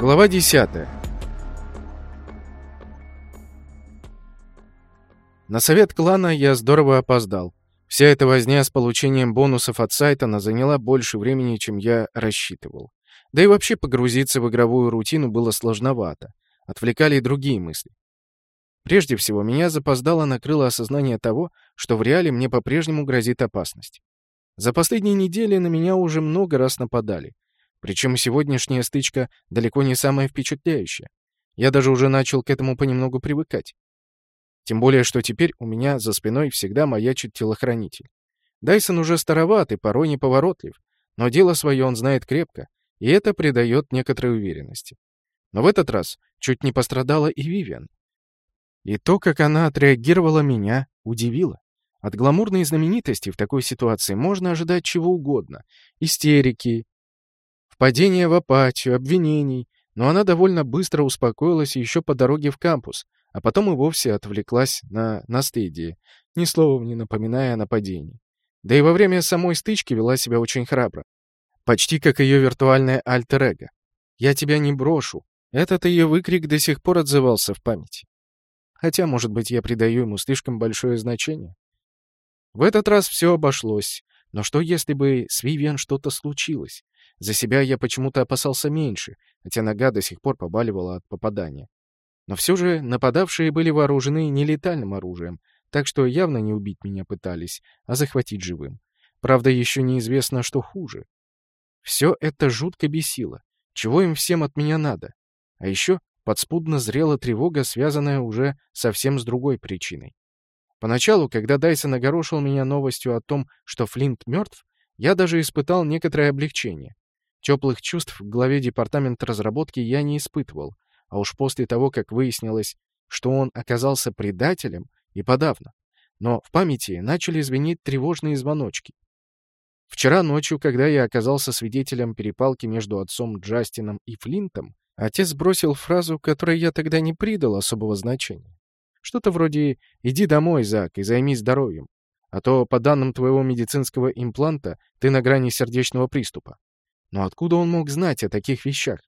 Глава 10. На совет клана я здорово опоздал. Вся эта возня с получением бонусов от сайта заняла больше времени, чем я рассчитывал. Да и вообще погрузиться в игровую рутину было сложновато. Отвлекали и другие мысли. Прежде всего, меня запоздало накрыло осознание того, что в реале мне по-прежнему грозит опасность. За последние недели на меня уже много раз нападали. Причем сегодняшняя стычка далеко не самая впечатляющая. Я даже уже начал к этому понемногу привыкать. Тем более, что теперь у меня за спиной всегда маячит телохранитель. Дайсон уже староват и порой неповоротлив, но дело свое он знает крепко, и это придает некоторой уверенности. Но в этот раз чуть не пострадала и Вивиан. И то, как она отреагировала, меня удивило. От гламурной знаменитости в такой ситуации можно ожидать чего угодно. Истерики, впадения в апатию, обвинений. Но она довольно быстро успокоилась еще по дороге в кампус, а потом и вовсе отвлеклась на наследие, ни словом не напоминая о нападении. Да и во время самой стычки вела себя очень храбро. Почти как ее виртуальное альтер-эго. «Я тебя не брошу». Этот ее выкрик до сих пор отзывался в памяти. Хотя, может быть, я придаю ему слишком большое значение. В этот раз все обошлось. Но что, если бы с Вивиан что-то случилось? За себя я почему-то опасался меньше, хотя нога до сих пор побаливала от попадания. Но все же нападавшие были вооружены нелетальным оружием, так что явно не убить меня пытались, а захватить живым. Правда, еще неизвестно, что хуже. Все это жутко бесило. Чего им всем от меня надо? А еще подспудно зрела тревога, связанная уже совсем с другой причиной. Поначалу, когда Дайсон огорошил меня новостью о том, что Флинт мертв, я даже испытал некоторое облегчение. Теплых чувств в главе департамента разработки я не испытывал, а уж после того, как выяснилось, что он оказался предателем, и подавно. Но в памяти начали звенеть тревожные звоночки. Вчера ночью, когда я оказался свидетелем перепалки между отцом Джастином и Флинтом, отец бросил фразу, которой я тогда не придал особого значения. Что-то вроде «иди домой, Зак, и займись здоровьем, а то, по данным твоего медицинского импланта, ты на грани сердечного приступа». Но откуда он мог знать о таких вещах?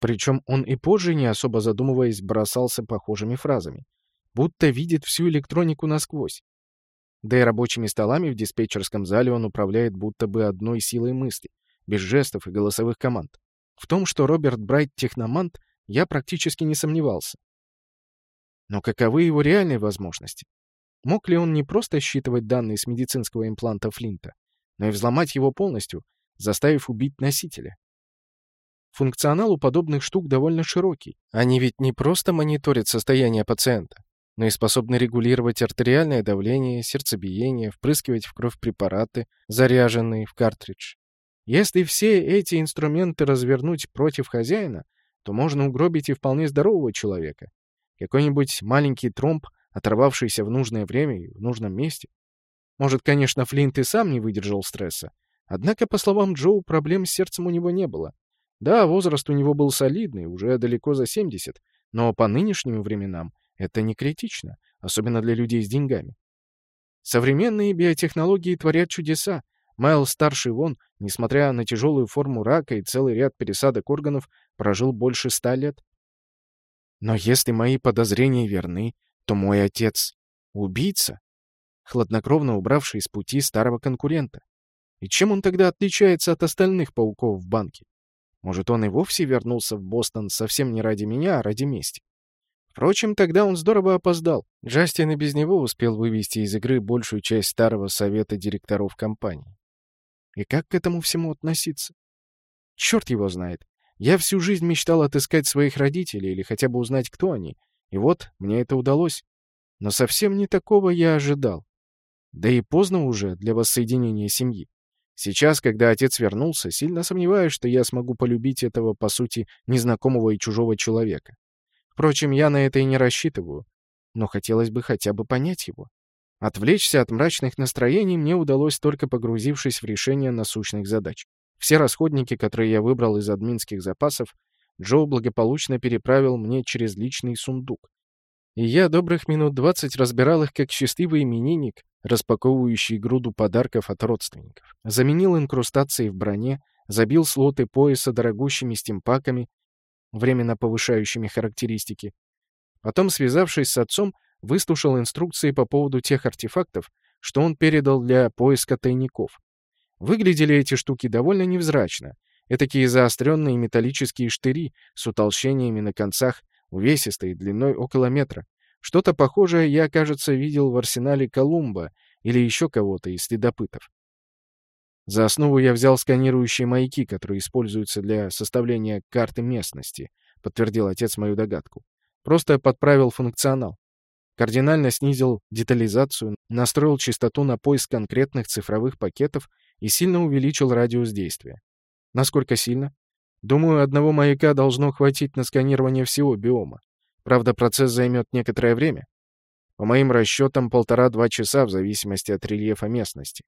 Причем он и позже, не особо задумываясь, бросался похожими фразами. Будто видит всю электронику насквозь. Да и рабочими столами в диспетчерском зале он управляет будто бы одной силой мысли, без жестов и голосовых команд. В том, что Роберт Брайт техномант, я практически не сомневался. Но каковы его реальные возможности? Мог ли он не просто считывать данные с медицинского импланта Флинта, но и взломать его полностью, заставив убить носителя? Функционал у подобных штук довольно широкий. Они ведь не просто мониторят состояние пациента, но и способны регулировать артериальное давление, сердцебиение, впрыскивать в кровь препараты, заряженные в картридж. Если все эти инструменты развернуть против хозяина, то можно угробить и вполне здорового человека. Какой-нибудь маленький тромб, оторвавшийся в нужное время и в нужном месте. Может, конечно, Флинт и сам не выдержал стресса. Однако, по словам Джоу, проблем с сердцем у него не было. Да, возраст у него был солидный, уже далеко за 70, но по нынешним временам это не критично, особенно для людей с деньгами. Современные биотехнологии творят чудеса. Майл старший вон, несмотря на тяжелую форму рака и целый ряд пересадок органов, прожил больше ста лет. Но если мои подозрения верны, то мой отец — убийца, хладнокровно убравший с пути старого конкурента. И чем он тогда отличается от остальных пауков в банке? Может, он и вовсе вернулся в Бостон совсем не ради меня, а ради мести? Впрочем, тогда он здорово опоздал. Джастин и без него успел вывести из игры большую часть старого совета директоров компании. И как к этому всему относиться? Черт его знает. Я всю жизнь мечтал отыскать своих родителей или хотя бы узнать, кто они. И вот, мне это удалось. Но совсем не такого я ожидал. Да и поздно уже для воссоединения семьи. Сейчас, когда отец вернулся, сильно сомневаюсь, что я смогу полюбить этого, по сути, незнакомого и чужого человека. Впрочем, я на это и не рассчитываю. Но хотелось бы хотя бы понять его. Отвлечься от мрачных настроений мне удалось только погрузившись в решение насущных задач. Все расходники, которые я выбрал из админских запасов, Джо благополучно переправил мне через личный сундук. И я добрых минут двадцать разбирал их как счастливый именинник, распаковывающий груду подарков от родственников. Заменил инкрустации в броне, забил слоты пояса дорогущими стимпаками временно повышающими характеристики. Потом, связавшись с отцом, выслушал инструкции по поводу тех артефактов, что он передал для поиска тайников. Выглядели эти штуки довольно невзрачно. Этакие заостренные металлические штыри с утолщениями на концах, увесистые, длиной около метра. Что-то похожее я, кажется, видел в арсенале Колумба или еще кого-то из следопытов. За основу я взял сканирующие маяки, которые используются для составления карты местности, подтвердил отец мою догадку. Просто подправил функционал. Кардинально снизил детализацию, настроил частоту на поиск конкретных цифровых пакетов и сильно увеличил радиус действия. Насколько сильно? Думаю, одного маяка должно хватить на сканирование всего биома. Правда, процесс займет некоторое время. По моим расчетам, полтора-два часа в зависимости от рельефа местности.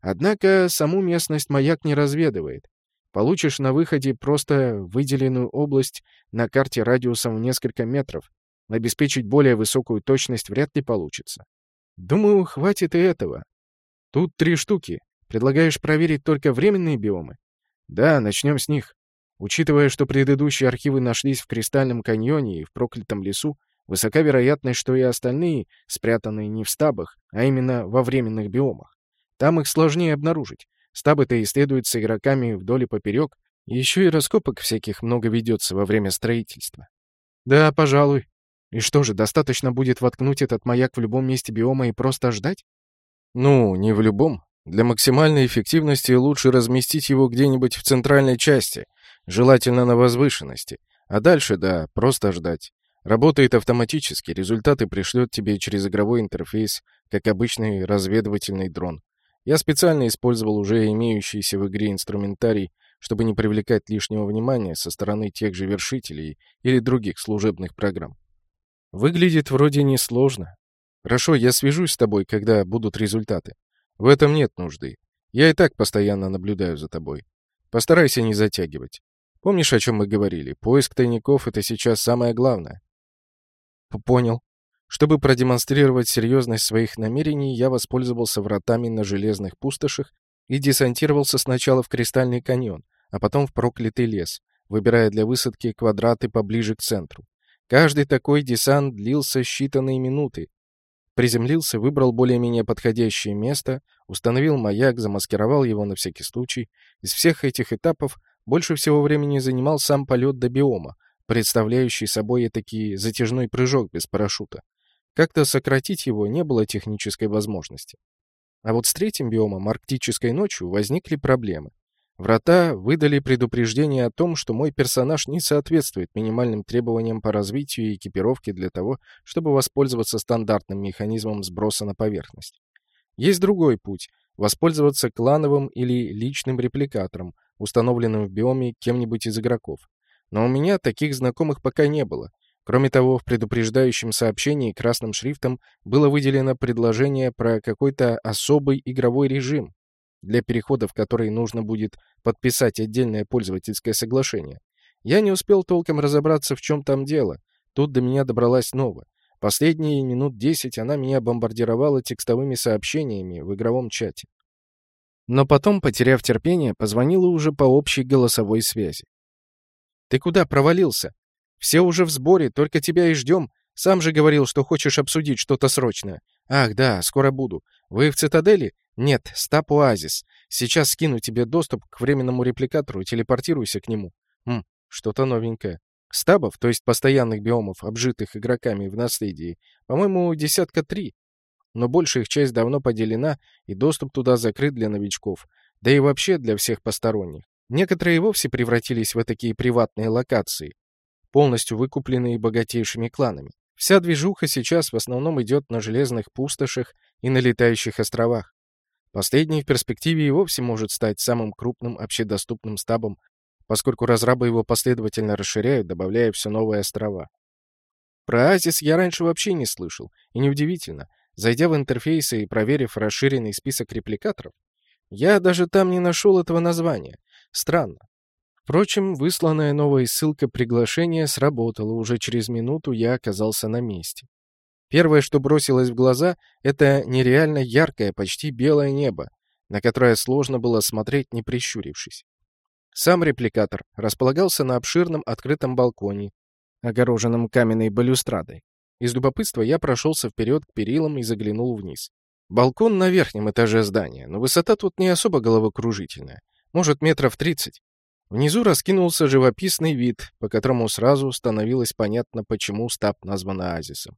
Однако саму местность маяк не разведывает. Получишь на выходе просто выделенную область на карте радиусом в несколько метров. Обеспечить более высокую точность вряд ли получится. Думаю, хватит и этого. Тут три штуки. Предлагаешь проверить только временные биомы? Да, начнем с них. Учитывая, что предыдущие архивы нашлись в Кристальном каньоне и в Проклятом лесу, высока вероятность, что и остальные спрятаны не в стабах, а именно во временных биомах. Там их сложнее обнаружить. Стабы-то исследуются игроками вдоль и поперек, еще и раскопок всяких много ведется во время строительства. Да, пожалуй. И что же, достаточно будет воткнуть этот маяк в любом месте биома и просто ждать? Ну, не в любом. Для максимальной эффективности лучше разместить его где-нибудь в центральной части, желательно на возвышенности. А дальше, да, просто ждать. Работает автоматически, результаты пришлет тебе через игровой интерфейс, как обычный разведывательный дрон. Я специально использовал уже имеющийся в игре инструментарий, чтобы не привлекать лишнего внимания со стороны тех же вершителей или других служебных программ. Выглядит вроде несложно. Хорошо, я свяжусь с тобой, когда будут результаты. В этом нет нужды. Я и так постоянно наблюдаю за тобой. Постарайся не затягивать. Помнишь, о чем мы говорили? Поиск тайников — это сейчас самое главное. Понял. Чтобы продемонстрировать серьезность своих намерений, я воспользовался вратами на железных пустошах и десантировался сначала в Кристальный каньон, а потом в проклятый лес, выбирая для высадки квадраты поближе к центру. Каждый такой десант длился считанные минуты. Приземлился, выбрал более-менее подходящее место, установил маяк, замаскировал его на всякий случай. Из всех этих этапов больше всего времени занимал сам полет до биома, представляющий собой этакий затяжной прыжок без парашюта. Как-то сократить его не было технической возможности. А вот с третьим биомом, арктической ночью, возникли проблемы. Врата выдали предупреждение о том, что мой персонаж не соответствует минимальным требованиям по развитию и экипировке для того, чтобы воспользоваться стандартным механизмом сброса на поверхность. Есть другой путь — воспользоваться клановым или личным репликатором, установленным в биоме кем-нибудь из игроков. Но у меня таких знакомых пока не было, Кроме того, в предупреждающем сообщении красным шрифтом было выделено предложение про какой-то особый игровой режим, для перехода в который нужно будет подписать отдельное пользовательское соглашение. Я не успел толком разобраться, в чем там дело. Тут до меня добралась Нова. Последние минут десять она меня бомбардировала текстовыми сообщениями в игровом чате. Но потом, потеряв терпение, позвонила уже по общей голосовой связи. «Ты куда провалился?» Все уже в сборе, только тебя и ждем. Сам же говорил, что хочешь обсудить что-то срочное. Ах, да, скоро буду. Вы в цитадели? Нет, стаб Оазис. Сейчас скину тебе доступ к временному репликатору телепортируйся к нему. Хм, что-то новенькое. Стабов, то есть постоянных биомов, обжитых игроками в наследии, по-моему, десятка три. Но большая их часть давно поделена, и доступ туда закрыт для новичков, да и вообще для всех посторонних. Некоторые вовсе превратились в такие приватные локации, полностью выкупленные богатейшими кланами. Вся движуха сейчас в основном идет на железных пустошах и на летающих островах. Последний в перспективе и вовсе может стать самым крупным общедоступным стабом, поскольку разрабы его последовательно расширяют, добавляя все новые острова. Про Азис я раньше вообще не слышал, и неудивительно. Зайдя в интерфейсы и проверив расширенный список репликаторов, я даже там не нашел этого названия. Странно. Впрочем, высланная новая ссылка приглашения сработала, уже через минуту я оказался на месте. Первое, что бросилось в глаза, это нереально яркое, почти белое небо, на которое сложно было смотреть, не прищурившись. Сам репликатор располагался на обширном открытом балконе, огороженном каменной балюстрадой. Из любопытства я прошелся вперед к перилам и заглянул вниз. Балкон на верхнем этаже здания, но высота тут не особо головокружительная. Может, метров тридцать. Внизу раскинулся живописный вид, по которому сразу становилось понятно, почему стаб назван оазисом.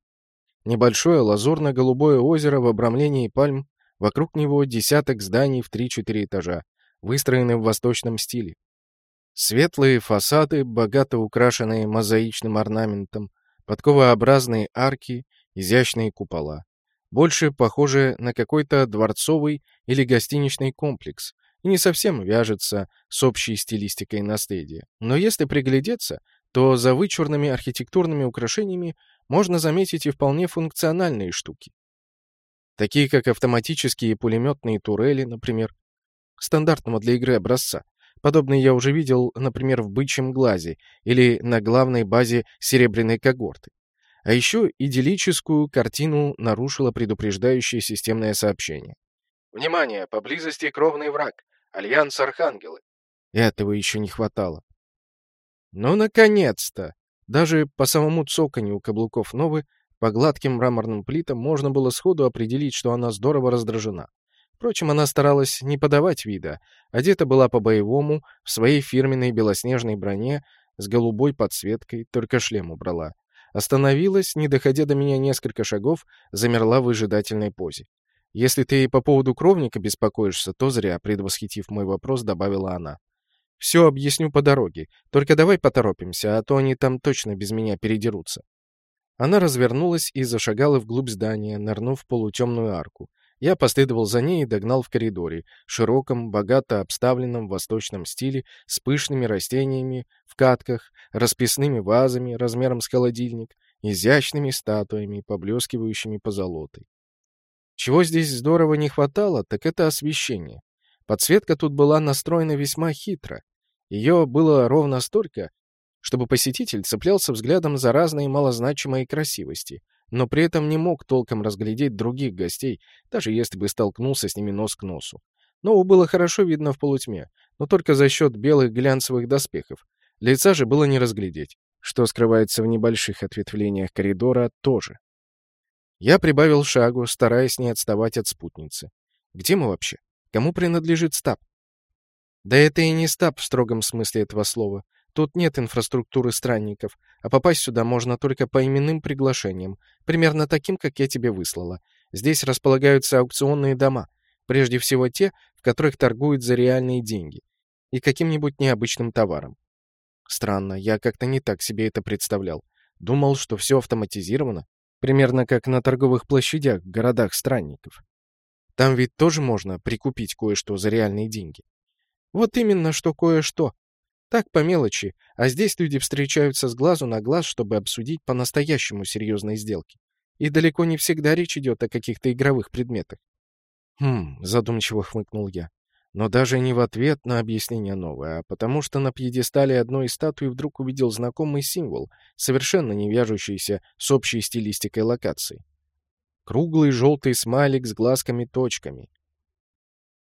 Небольшое лазурно-голубое озеро в обрамлении пальм, вокруг него десяток зданий в 3-4 этажа, выстроены в восточном стиле. Светлые фасады, богато украшенные мозаичным орнаментом, подковообразные арки, изящные купола. Больше похоже на какой-то дворцовый или гостиничный комплекс, и не совсем вяжется с общей стилистикой наследия. Но если приглядеться, то за вычурными архитектурными украшениями можно заметить и вполне функциональные штуки. Такие как автоматические пулеметные турели, например, стандартного для игры образца. Подобные я уже видел, например, в «Бычьем глазе» или на главной базе «Серебряной когорты». А еще идиллическую картину нарушило предупреждающее системное сообщение. «Внимание! Поблизости кровный враг! Альянс Архангелы!» Этого еще не хватало. Ну, наконец-то! Даже по самому цоканью каблуков Новы по гладким мраморным плитам можно было сходу определить, что она здорово раздражена. Впрочем, она старалась не подавать вида. Одета была по-боевому, в своей фирменной белоснежной броне, с голубой подсветкой, только шлем убрала. Остановилась, не доходя до меня несколько шагов, замерла в выжидательной позе. «Если ты по поводу кровника беспокоишься, то зря», предвосхитив мой вопрос, добавила она. «Все объясню по дороге. Только давай поторопимся, а то они там точно без меня передерутся». Она развернулась и зашагала вглубь здания, нырнув в полутемную арку. Я последовал за ней и догнал в коридоре, широком, богато обставленном восточном стиле, с пышными растениями, в катках, расписными вазами размером с холодильник, изящными статуями, поблескивающими позолотой. Чего здесь здорово не хватало, так это освещение. Подсветка тут была настроена весьма хитро. Ее было ровно столько, чтобы посетитель цеплялся взглядом за разные малозначимые красивости, но при этом не мог толком разглядеть других гостей, даже если бы столкнулся с ними нос к носу. Нову было хорошо видно в полутьме, но только за счет белых глянцевых доспехов. Лица же было не разглядеть. Что скрывается в небольших ответвлениях коридора, тоже. Я прибавил шагу, стараясь не отставать от спутницы. Где мы вообще? Кому принадлежит стаб? Да это и не стаб в строгом смысле этого слова. Тут нет инфраструктуры странников, а попасть сюда можно только по именным приглашениям, примерно таким, как я тебе выслала. Здесь располагаются аукционные дома, прежде всего те, в которых торгуют за реальные деньги, и каким-нибудь необычным товаром. Странно, я как-то не так себе это представлял. Думал, что все автоматизировано, Примерно как на торговых площадях в городах странников. Там ведь тоже можно прикупить кое-что за реальные деньги. Вот именно, что кое-что. Так, по мелочи, а здесь люди встречаются с глазу на глаз, чтобы обсудить по-настоящему серьезные сделки. И далеко не всегда речь идет о каких-то игровых предметах. «Хм», — задумчиво хмыкнул я но даже не в ответ на объяснение новое, а потому что на пьедестале одной из статуй вдруг увидел знакомый символ, совершенно не вяжущийся с общей стилистикой локации. Круглый желтый смайлик с глазками-точками.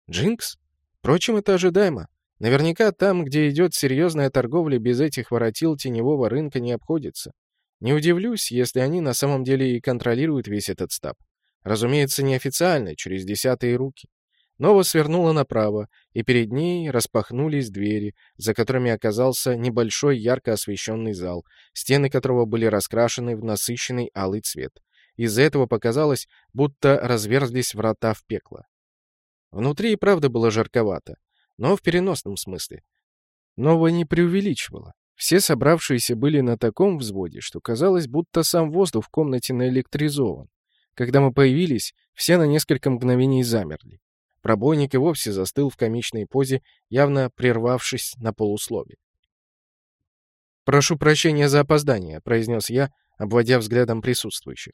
Джинкс? Впрочем, это ожидаемо. Наверняка там, где идет серьезная торговля, без этих воротил теневого рынка не обходится. Не удивлюсь, если они на самом деле и контролируют весь этот стаб. Разумеется, неофициально, через десятые руки. Нова свернула направо, и перед ней распахнулись двери, за которыми оказался небольшой ярко освещенный зал, стены которого были раскрашены в насыщенный алый цвет. Из-за этого показалось, будто разверзлись врата в пекло. Внутри и правда было жарковато, но в переносном смысле. Нова не преувеличивала. Все собравшиеся были на таком взводе, что казалось, будто сам воздух в комнате наэлектризован. Когда мы появились, все на несколько мгновений замерли. Пробойник и вовсе застыл в комичной позе, явно прервавшись на полуслове. «Прошу прощения за опоздание», — произнес я, обводя взглядом присутствующих.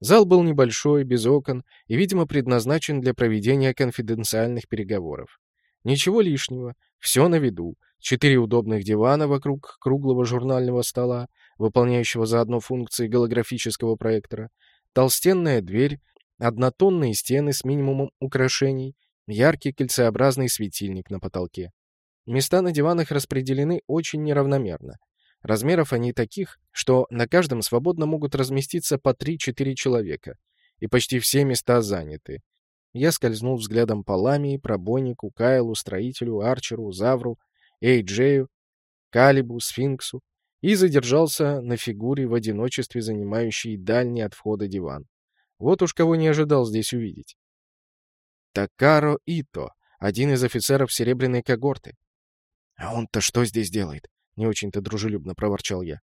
Зал был небольшой, без окон и, видимо, предназначен для проведения конфиденциальных переговоров. Ничего лишнего, все на виду. Четыре удобных дивана вокруг круглого журнального стола, выполняющего заодно функции голографического проектора, толстенная дверь, однотонные стены с минимумом украшений, яркий кольцеобразный светильник на потолке. Места на диванах распределены очень неравномерно. Размеров они таких, что на каждом свободно могут разместиться по 3-4 человека. И почти все места заняты. Я скользнул взглядом по Ламии, Пробойнику, Кайлу, Строителю, Арчеру, Завру, Эйджею, Калибу, Сфинксу и задержался на фигуре в одиночестве, занимающей дальний от входа диван. Вот уж кого не ожидал здесь увидеть. Такаро Ито, один из офицеров серебряной когорты. «А он-то что здесь делает?» — не очень-то дружелюбно проворчал я.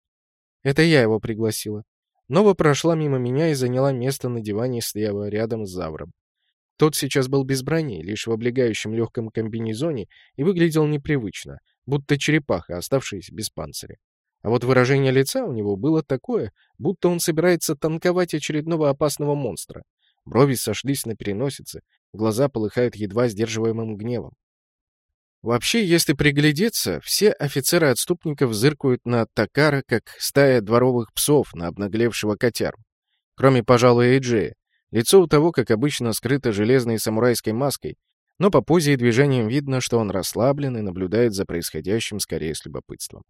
«Это я его пригласила». Нова прошла мимо меня и заняла место на диване слева, рядом с Завром. Тот сейчас был без брони, лишь в облегающем легком комбинезоне и выглядел непривычно, будто черепаха, оставшаяся без панциря. А вот выражение лица у него было такое, будто он собирается танковать очередного опасного монстра. Брови сошлись на переносице, глаза полыхают едва сдерживаемым гневом. Вообще, если приглядеться, все офицеры отступников зыркают на Такара, как стая дворовых псов на обнаглевшего котяру. Кроме, пожалуй, Эйджея. Лицо у того, как обычно, скрыто железной самурайской маской, но по позе и движениям видно, что он расслаблен и наблюдает за происходящим скорее с любопытством.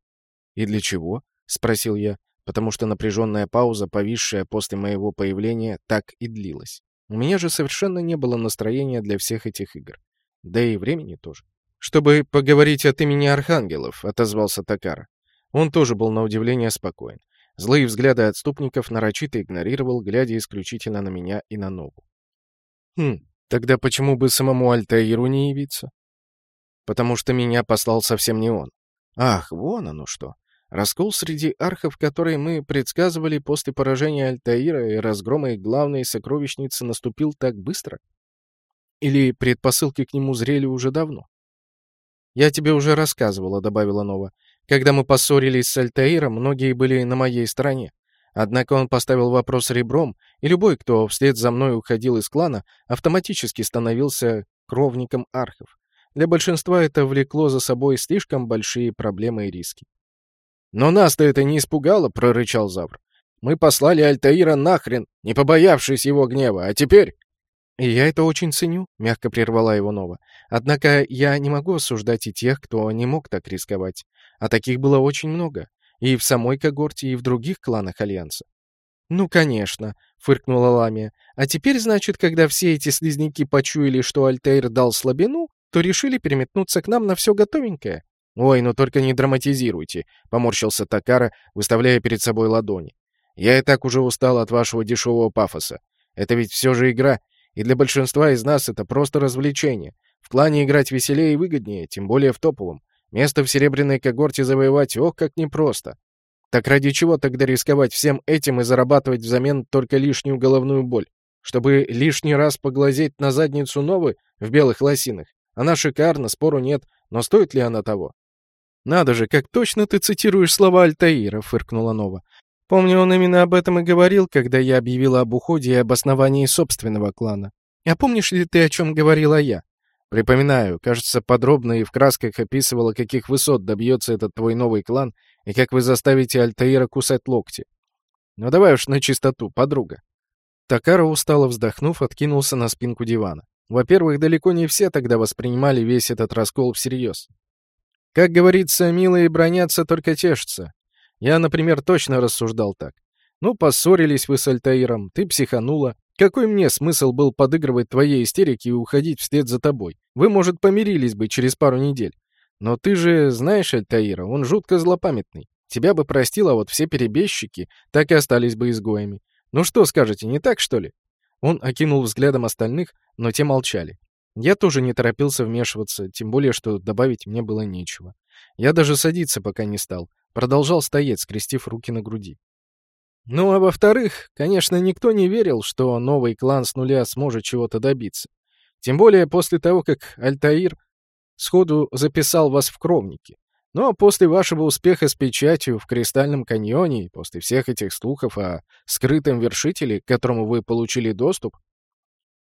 «И для чего?» — спросил я, потому что напряженная пауза, повисшая после моего появления, так и длилась. У меня же совершенно не было настроения для всех этих игр. Да и времени тоже. «Чтобы поговорить от имени архангелов», — отозвался Такара. Он тоже был на удивление спокоен. Злые взгляды отступников нарочито игнорировал, глядя исключительно на меня и на Нову. «Хм, Тогда почему бы самому Альтаиру не явиться? Потому что меня послал совсем не он. Ах, вон оно что. Раскол среди архов, который мы предсказывали после поражения Альтаира и разгрома их главной сокровищницы, наступил так быстро? Или предпосылки к нему зрели уже давно? «Я тебе уже рассказывала», — добавила Нова. «Когда мы поссорились с Альтаиром, многие были на моей стороне. Однако он поставил вопрос ребром, и любой, кто вслед за мной уходил из клана, автоматически становился кровником архов. Для большинства это влекло за собой слишком большие проблемы и риски. «Но нас-то это не испугало», — прорычал Завр. «Мы послали Альтаира нахрен, не побоявшись его гнева, а теперь...» «И я это очень ценю», — мягко прервала его Нова. «Однако я не могу осуждать и тех, кто не мог так рисковать. А таких было очень много. И в самой когорте, и в других кланах Альянса. «Ну, конечно», — фыркнула Ламия. «А теперь, значит, когда все эти слизняки почуяли, что Альтейр дал слабину, то решили переметнуться к нам на все готовенькое?» «Ой, ну только не драматизируйте», — поморщился Такара, выставляя перед собой ладони. «Я и так уже устал от вашего дешевого пафоса. Это ведь все же игра, и для большинства из нас это просто развлечение. В клане играть веселее и выгоднее, тем более в топовом. Место в серебряной когорте завоевать, ох, как непросто. Так ради чего тогда рисковать всем этим и зарабатывать взамен только лишнюю головную боль? Чтобы лишний раз поглазеть на задницу Новы в белых лосинах? Она шикарна, спору нет, но стоит ли она того? «Надо же, как точно ты цитируешь слова Альтаира», — фыркнула Нова. «Помню, он именно об этом и говорил, когда я объявила об уходе и об основании собственного клана. А помнишь ли ты, о чем говорила я? Припоминаю, кажется, подробно и в красках описывала, каких высот добьется этот твой новый клан и как вы заставите Альтаира кусать локти. Ну давай уж на чистоту, подруга. Такара, устало вздохнув, откинулся на спинку дивана. Во-первых, далеко не все тогда воспринимали весь этот раскол всерьез. Как говорится, милые бронятся, только тешатся. Я, например, точно рассуждал так. Ну, поссорились вы с Альтаиром, ты психанула, какой мне смысл был подыгрывать твоей истерике и уходить вслед за тобой? Вы, может, помирились бы через пару недель. Но ты же знаешь Альтаира, он жутко злопамятный. Тебя бы простил, а вот все перебежчики так и остались бы изгоями. Ну что скажете, не так, что ли?» Он окинул взглядом остальных, но те молчали. Я тоже не торопился вмешиваться, тем более, что добавить мне было нечего. Я даже садиться пока не стал. Продолжал стоять, скрестив руки на груди. Ну а во-вторых, конечно, никто не верил, что новый клан с нуля сможет чего-то добиться. Тем более после того, как Альтаир сходу записал вас в кровники. Ну а после вашего успеха с печатью в Кристальном каньоне после всех этих слухов о скрытом вершителе, к которому вы получили доступ,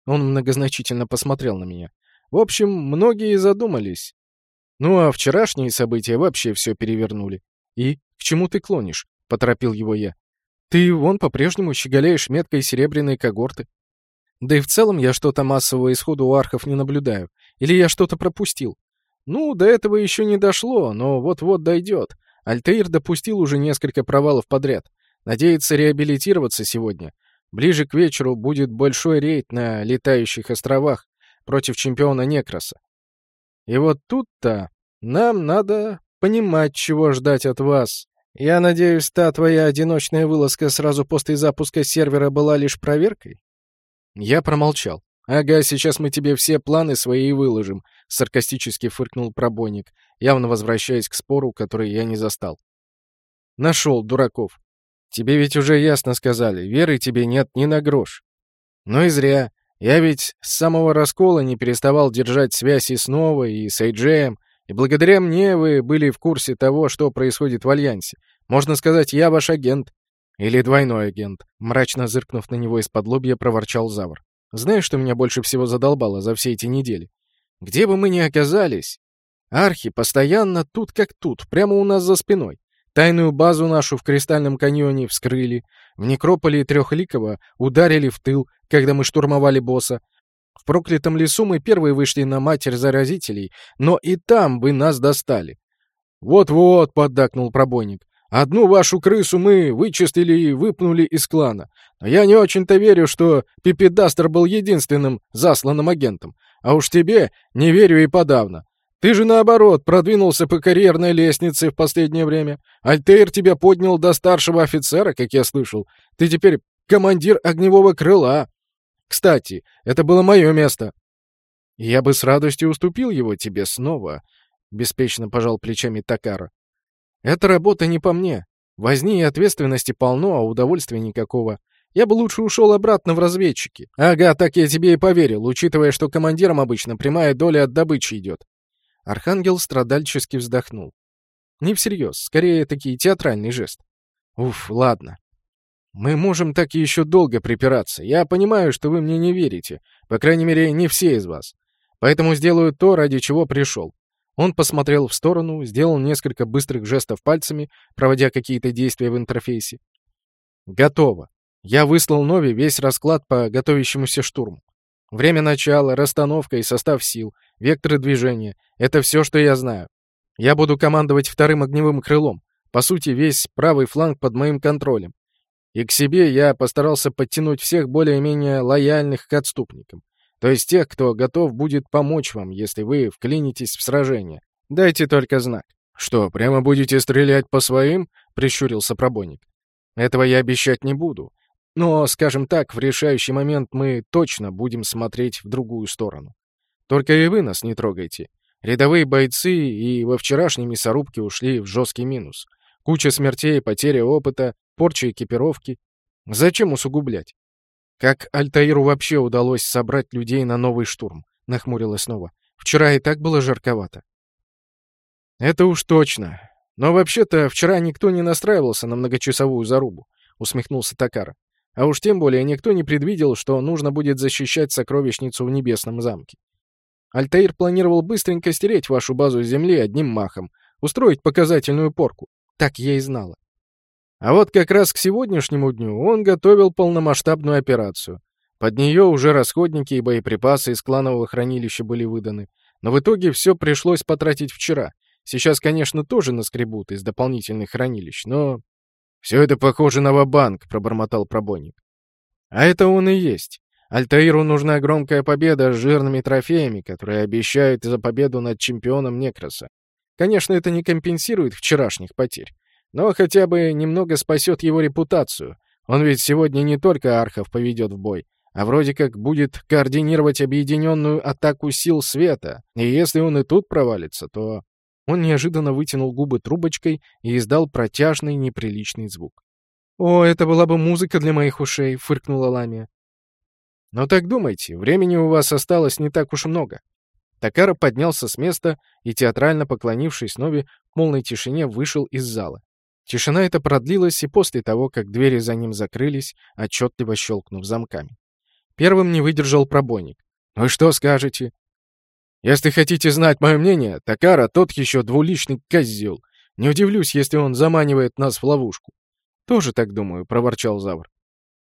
он многозначительно посмотрел на меня. В общем, многие задумались. Ну а вчерашние события вообще все перевернули. И к чему ты клонишь? — поторопил его я. Ты вон по-прежнему щеголяешь меткой серебряной когорты. Да и в целом я что-то массового исхода у архов не наблюдаю. Или я что-то пропустил. Ну, до этого еще не дошло, но вот-вот дойдет. Альтаир допустил уже несколько провалов подряд. Надеется реабилитироваться сегодня. Ближе к вечеру будет большой рейд на летающих островах против чемпиона Некроса. И вот тут-то нам надо понимать, чего ждать от вас. Я надеюсь, та твоя одиночная вылазка сразу после запуска сервера была лишь проверкой? Я промолчал. «Ага, сейчас мы тебе все планы свои выложим», — саркастически фыркнул пробойник, явно возвращаясь к спору, который я не застал. «Нашел, дураков. Тебе ведь уже ясно сказали, веры тебе нет ни на грош». «Ну и зря. Я ведь с самого раскола не переставал держать связь и с Новой, и с Эйджеем, и благодаря мне вы были в курсе того, что происходит в Альянсе. Можно сказать, я ваш агент. Или двойной агент», — мрачно зыркнув на него из-под лобья, проворчал Завр. Знаешь, что меня больше всего задолбало за все эти недели? Где бы мы ни оказались, архи постоянно тут как тут, прямо у нас за спиной. Тайную базу нашу в Кристальном каньоне вскрыли, в некрополе Трехликова ударили в тыл, когда мы штурмовали босса. В проклятом лесу мы первые вышли на матерь заразителей, но и там бы нас достали. «Вот-вот», — поддакнул пробойник, Одну вашу крысу мы вычистили и выпнули из клана. Но я не очень-то верю, что Пипедастер был единственным засланным агентом. А уж тебе не верю и подавно. Ты же, наоборот, продвинулся по карьерной лестнице в последнее время. Альтейр тебя поднял до старшего офицера, как я слышал. Ты теперь командир огневого крыла. Кстати, это было мое место. Я бы с радостью уступил его тебе снова, — беспечно пожал плечами Такара. Эта работа не по мне. Возни и ответственности полно, а удовольствия никакого. Я бы лучше ушел обратно в разведчики. Ага, так я тебе и поверил, учитывая, что командирам обычно прямая доля от добычи идет. Архангел страдальчески вздохнул. Не всерьез, скорее такие театральный жест. Уф, ладно. Мы можем так еще долго припираться. Я понимаю, что вы мне не верите. По крайней мере, не все из вас. Поэтому сделаю то, ради чего пришел. Он посмотрел в сторону, сделал несколько быстрых жестов пальцами, проводя какие-то действия в интерфейсе. «Готово. Я выслал Нови весь расклад по готовящемуся штурму. Время начала, расстановка и состав сил, векторы движения — это все, что я знаю. Я буду командовать вторым огневым крылом. По сути, весь правый фланг под моим контролем. И к себе я постарался подтянуть всех более-менее лояльных к отступникам. То есть тех, кто готов будет помочь вам, если вы вклинитесь в сражение. Дайте только знак. Что, прямо будете стрелять по своим? Прищурился пробойник. Этого я обещать не буду. Но, скажем так, в решающий момент мы точно будем смотреть в другую сторону. Только и вы нас не трогайте. Рядовые бойцы и во вчерашней мясорубке ушли в жесткий минус. Куча смертей, потеря опыта, порча экипировки. Зачем усугублять? «Как Альтаиру вообще удалось собрать людей на новый штурм?» — нахмурилась снова. «Вчера и так было жарковато». «Это уж точно. Но вообще-то вчера никто не настраивался на многочасовую зарубу», — усмехнулся Такара. «А уж тем более никто не предвидел, что нужно будет защищать сокровищницу в Небесном замке. Альтаир планировал быстренько стереть вашу базу с земли одним махом, устроить показательную порку. Так я и знала. А вот как раз к сегодняшнему дню он готовил полномасштабную операцию. Под нее уже расходники и боеприпасы из кланового хранилища были выданы. Но в итоге все пришлось потратить вчера. Сейчас, конечно, тоже наскребут из дополнительных хранилищ, но... «Все это похоже на ва-банк», — пробормотал пробойник. «А это он и есть. Альтаиру нужна громкая победа с жирными трофеями, которые обещают за победу над чемпионом Некроса. Конечно, это не компенсирует вчерашних потерь. Но хотя бы немного спасет его репутацию. Он ведь сегодня не только архов поведет в бой, а вроде как будет координировать объединенную атаку сил света. И если он и тут провалится, то... Он неожиданно вытянул губы трубочкой и издал протяжный неприличный звук. «О, это была бы музыка для моих ушей», — фыркнула Ламия. «Но так думайте, времени у вас осталось не так уж много». Такара поднялся с места и, театрально поклонившись Нови, в полной тишине вышел из зала. Тишина эта продлилась и после того, как двери за ним закрылись, отчетливо щелкнув замками. Первым не выдержал пробойник. «Вы что скажете?» «Если хотите знать мое мнение, Такара тот еще двуличный козел. Не удивлюсь, если он заманивает нас в ловушку». «Тоже так думаю», — проворчал Завр.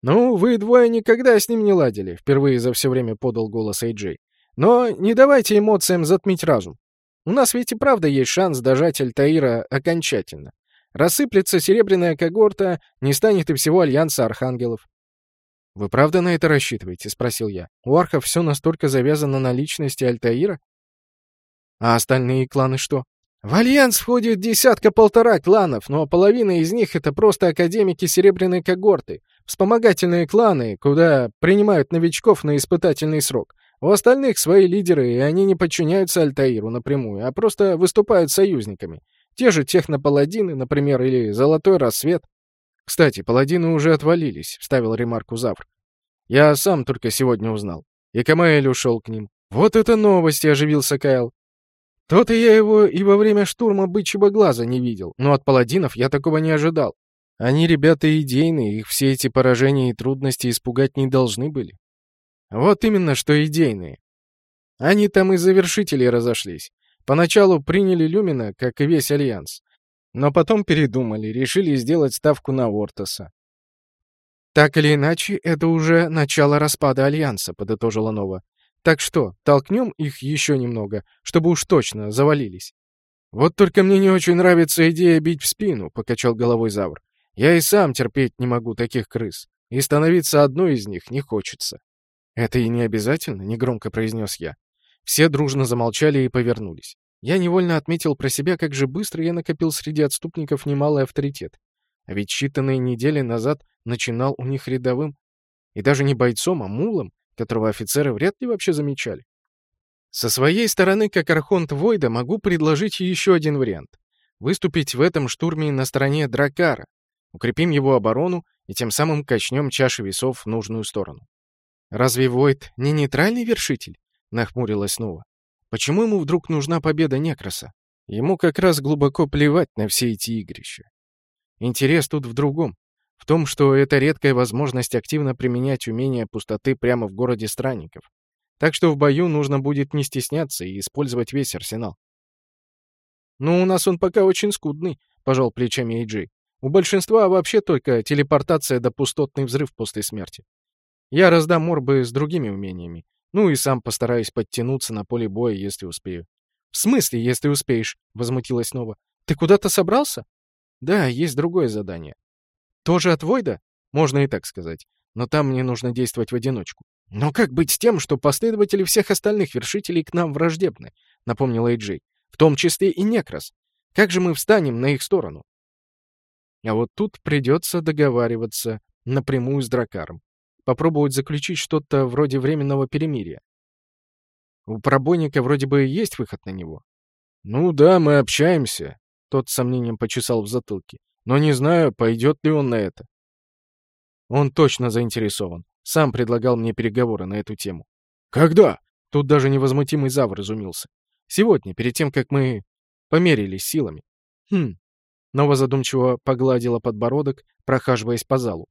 «Ну, вы двое никогда с ним не ладили», — впервые за все время подал голос Эйджей. «Но не давайте эмоциям затмить разум. У нас ведь и правда есть шанс дожать Альтаира окончательно. Рассыплется серебряная когорта, не станет и всего Альянса Архангелов. «Вы правда на это рассчитываете?» — спросил я. «У архов все настолько завязано на личности Альтаира?» «А остальные кланы что?» «В Альянс входит десятка-полтора кланов, но половина из них — это просто академики Серебряной когорты, вспомогательные кланы, куда принимают новичков на испытательный срок. У остальных свои лидеры, и они не подчиняются Альтаиру напрямую, а просто выступают союзниками. Те же технопаладины, например, или Золотой Рассвет. «Кстати, паладины уже отвалились», — вставил ремарку Завр. «Я сам только сегодня узнал. И Камаэль ушел к ним». «Вот это новости!» — оживился Кайл. «То-то я его и во время штурма бычьего глаза не видел, но от паладинов я такого не ожидал. Они ребята идейные, их все эти поражения и трудности испугать не должны были». «Вот именно, что идейные. Они там и завершители разошлись. Поначалу приняли Люмина, как и весь Альянс. Но потом передумали, решили сделать ставку на Ортоса. «Так или иначе, это уже начало распада Альянса», — подытожила Нова. «Так что, толкнем их еще немного, чтобы уж точно завалились». «Вот только мне не очень нравится идея бить в спину», — покачал головой Завр. «Я и сам терпеть не могу таких крыс, и становиться одной из них не хочется». «Это и не обязательно», — негромко произнес я. Все дружно замолчали и повернулись. Я невольно отметил про себя, как же быстро я накопил среди отступников немалый авторитет. А ведь считанные недели назад начинал у них рядовым. И даже не бойцом, а мулом, которого офицеры вряд ли вообще замечали. Со своей стороны, как Архонт Войда, могу предложить еще один вариант. Выступить в этом штурме на стороне Дракара. Укрепим его оборону и тем самым качнем чаши весов в нужную сторону. «Разве Войд не нейтральный вершитель?» — нахмурилась снова. Почему ему вдруг нужна победа Некроса? Ему как раз глубоко плевать на все эти игрища. Интерес тут в другом. В том, что это редкая возможность активно применять умения пустоты прямо в городе странников. Так что в бою нужно будет не стесняться и использовать весь арсенал. «Ну, у нас он пока очень скудный», — пожал плечами Эйджи. «У большинства вообще только телепортация да пустотный взрыв после смерти. Я раздам морбы с другими умениями. Ну и сам постараюсь подтянуться на поле боя, если успею. «В смысле, если успеешь?» — возмутилась Нова. «Ты куда-то собрался?» «Да, есть другое задание». «Тоже от Войда?» «Можно и так сказать. Но там мне нужно действовать в одиночку». «Но как быть с тем, что последователи всех остальных вершителей к нам враждебны?» — напомнила Эйджей. «В том числе и Некрас. Как же мы встанем на их сторону?» А вот тут придется договариваться напрямую с Дракаром попробовать заключить что-то вроде временного перемирия. У пробойника вроде бы есть выход на него. «Ну да, мы общаемся», — тот с сомнением почесал в затылке. «Но не знаю, пойдет ли он на это». Он точно заинтересован. Сам предлагал мне переговоры на эту тему. «Когда?» Тут даже невозмутимый Завр изумился. «Сегодня, перед тем, как мы померились силами». «Хм». Нова задумчиво погладила подбородок, прохаживаясь по залу.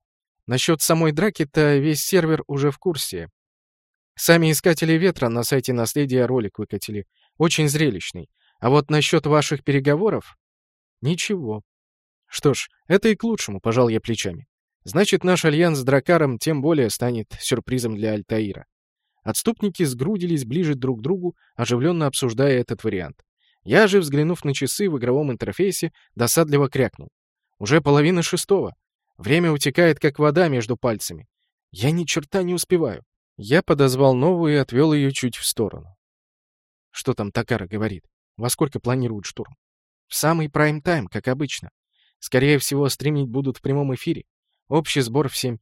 Насчет самой драки-то весь сервер уже в курсе. Сами искатели ветра на сайте наследия ролик выкатили. Очень зрелищный. А вот насчет ваших переговоров... Ничего. Что ж, это и к лучшему, пожал я плечами. Значит, наш альянс с Дракаром тем более станет сюрпризом для Альтаира. Отступники сгрудились ближе друг к другу, оживленно обсуждая этот вариант. Я же, взглянув на часы в игровом интерфейсе, досадливо крякнул. Уже половина шестого. Время утекает, как вода между пальцами. Я ни черта не успеваю. Я подозвал новую и отвел ее чуть в сторону. Что там Такара говорит? Во сколько планируют штурм? В самый прайм-тайм, как обычно. Скорее всего, стримить будут в прямом эфире. Общий сбор в семь.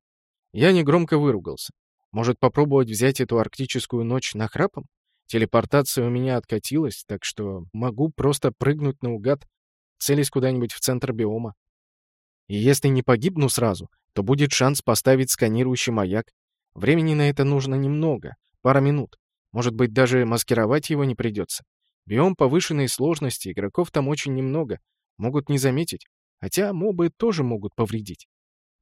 Я негромко выругался. Может, попробовать взять эту арктическую ночь на храпом? Телепортация у меня откатилась, так что могу просто прыгнуть наугад, целясь куда-нибудь в центр биома. И если не погибну сразу, то будет шанс поставить сканирующий маяк. Времени на это нужно немного, пара минут. Может быть, даже маскировать его не придется. Биом повышенной сложности, игроков там очень немного, могут не заметить. Хотя мобы тоже могут повредить.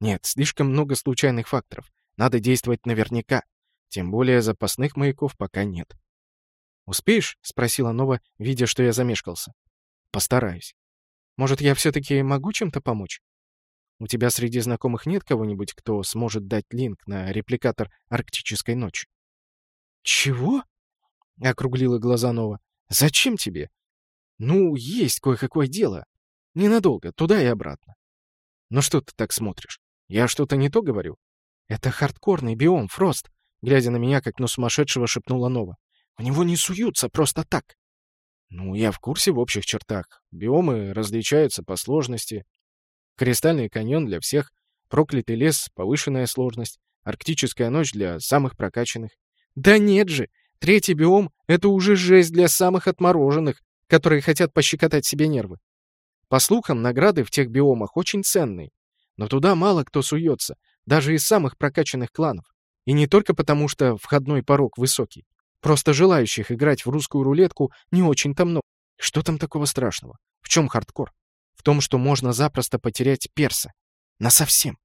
Нет, слишком много случайных факторов. Надо действовать наверняка. Тем более запасных маяков пока нет. «Успеешь?» — спросила Нова, видя, что я замешкался. «Постараюсь. Может, я все-таки могу чем-то помочь?» У тебя среди знакомых нет кого-нибудь, кто сможет дать линк на репликатор «Арктической ночи»?» «Чего?» — округлила глаза Нова. «Зачем тебе?» Ну, есть кое-какое дело. Ненадолго, туда и обратно. Ну что ты так смотришь? Я что-то не то говорю? Это хардкорный биом, Фрост. Глядя на меня, как на сумасшедшего, шепнула Нова. В него не суются просто так. Ну, я в курсе в общих чертах. Биомы различаются по сложности. Кристальный каньон для всех, проклятый лес — повышенная сложность, арктическая ночь для самых прокачанных. Да нет же! Третий биом — это уже жесть для самых отмороженных, которые хотят пощекотать себе нервы. По слухам, награды в тех биомах очень ценные. Но туда мало кто суется, даже из самых прокачанных кланов. И не только потому, что входной порог высокий. Просто желающих играть в русскую рулетку не очень-то много. Что там такого страшного? В чем хардкор? В том, что можно запросто потерять перса. Насовсем.